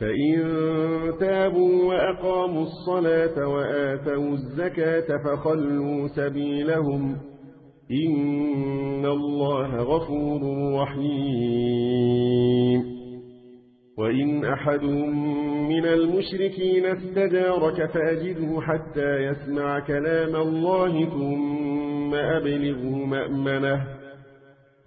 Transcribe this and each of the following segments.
فإن تابوا وأقاموا الصلاة وآتوا الزكاة فخلوا سبيلهم إن الله غفور رحيم. وإن أحد من المشركين استجارك فأجده حتى يسمع كلام الله ثم أبلغه مأمنه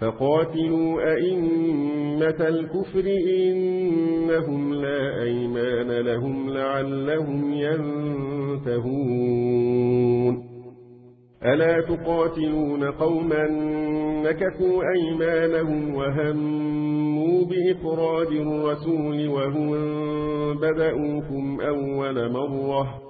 فقاتلوا أئمة الكفر إنهم لا أيمان لهم لعلهم ينتهون ألا تقاتلون قوما نكثوا أيمانهم وهموا بإخراج الرسول وهم بدأوكم أول مرة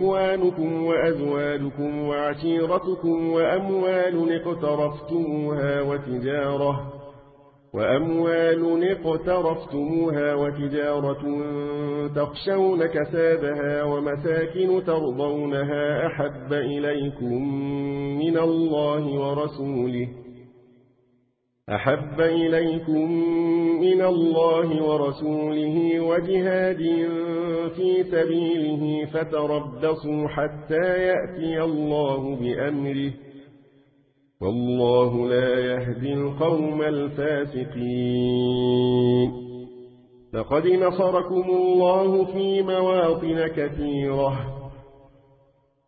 وإخوانكم وأزواجكم وعشيرتكم وأموال اقترفتموها وتجارة وأموال اقترفتموها وتجارة تخشون كسادها ومساكن ترضونها أحب إليكم من الله ورسوله أحب إليكم من الله ورسوله وجهاد في سبيله فتربصوا حتى يأتي الله بأمره والله لا يهدي القوم الفاسقين. لقد نصركم الله في مواطن كثيرة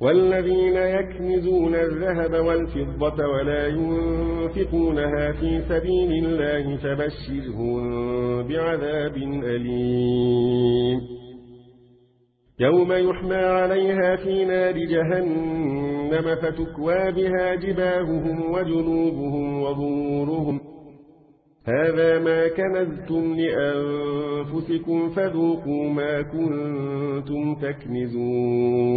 والذين يكنزون الذهب والفضة ولا ينفقونها في سبيل الله فبشرهم بعذاب أليم. يوم يحمى عليها في نار جهنم فتكوى بها جباههم وجنوبهم وظهورهم. هذا ما كنزتم لأنفسكم فذوقوا ما كنتم تكنزون.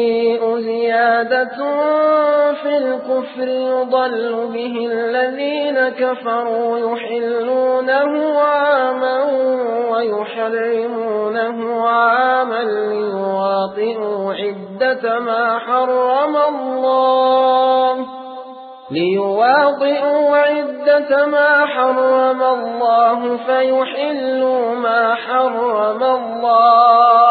زيادة في الكفر يضل به الذين كفروا يحلونه عاما ويحرمونه عاما ليواطئوا عدة ما حرم الله. ليواطئوا عدة ما حرم الله فيحلوا ما حرم الله.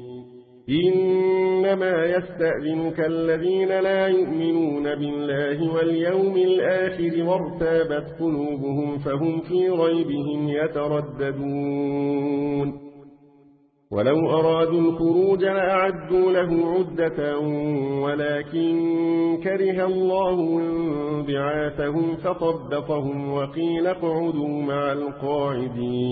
إنما يستأذنك الذين لا يؤمنون بالله واليوم الآخر وارتابت قلوبهم فهم في ريبهم يترددون. ولو أرادوا الخروج لأعدوا له عدة ولكن كره الله بعاثهم فطبقهم وقيل اقعدوا مع القاعدين.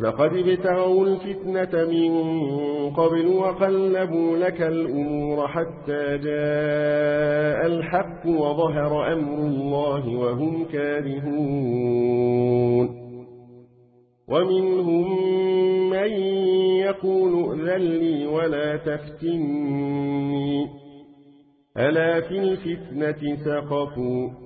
فقد ابتغوا الفتنة من قبل وقلبوا لك الأمور حتى جاء الحق وظهر أمر الله وهم كارهون. ومنهم من يقول ذلي ولا تفتني. ألا في الفتنة سقفوا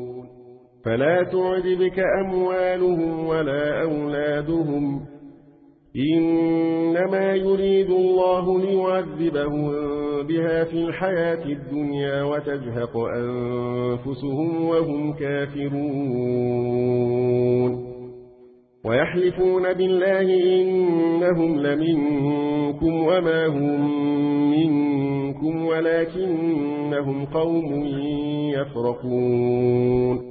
فلا تعجبك أموالهم ولا أولادهم. إنما يريد الله ليعذبهم بها في الحياة الدنيا وتزهق أنفسهم وهم كافرون. ويحلفون بالله إنهم لمنكم وما هم منكم ولكنهم قوم يفرقون.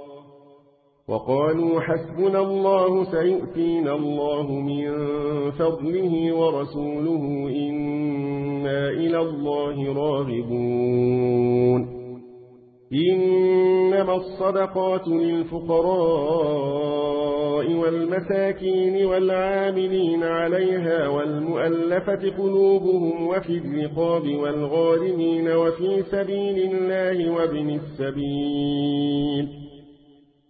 وقالوا حسبنا الله سيؤتينا الله من فضله ورسوله إنا إلى الله راغبون. إنما الصدقات للفقراء والمساكين والعاملين عليها والمؤلفة قلوبهم وفي الرقاب والغارمين وفي سبيل الله وابن السبيل.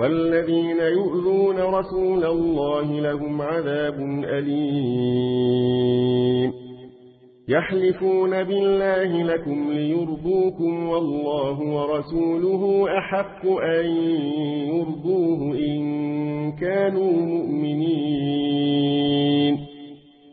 والذين يؤذون رسول الله لهم عذاب أليم. يحلفون بالله لكم ليرضوكم والله ورسوله أحق أن يرضوه إن كانوا مؤمنين.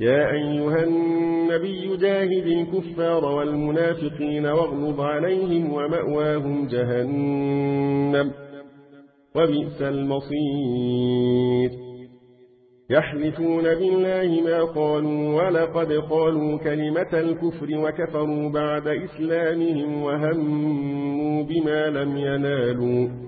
يا أيها النبي جاهد الكفار والمنافقين واغلظ عليهم ومأواهم جهنم وبئس المصير. يحلفون بالله ما قالوا ولقد قالوا كلمة الكفر وكفروا بعد إسلامهم وهموا بما لم ينالوا.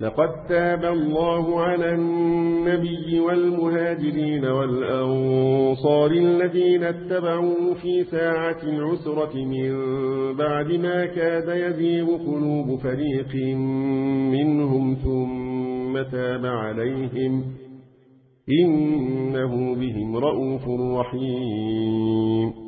لقد تاب الله على النبي والمهاجرين والأنصار الذين اتبعوا في ساعة العسرة من بعد ما كاد يزيغ قلوب فريق منهم ثم تاب عليهم. إنه بهم رؤوف رحيم.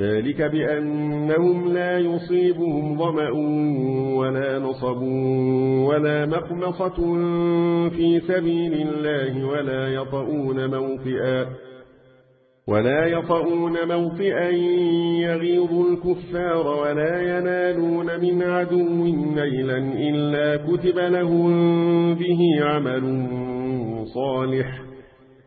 ذلك بأنهم لا يصيبهم ظمأ ولا نصب ولا مقمصة في سبيل الله ولا يطؤون موطئا ولا يطؤون موطئا يغيظ الكفار ولا ينالون من عدو نيلا إلا كتب لهم به عمل صالح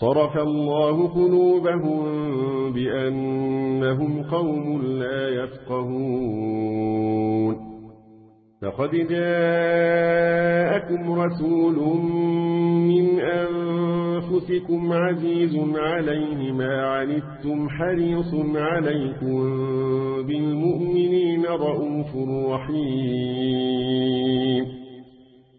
صرف الله قلوبهم بأنهم قوم لا يفقهون. فقد جاءكم رسول من أنفسكم عزيز عليه ما عنتم حريص عليكم بالمؤمنين رؤوف رحيم.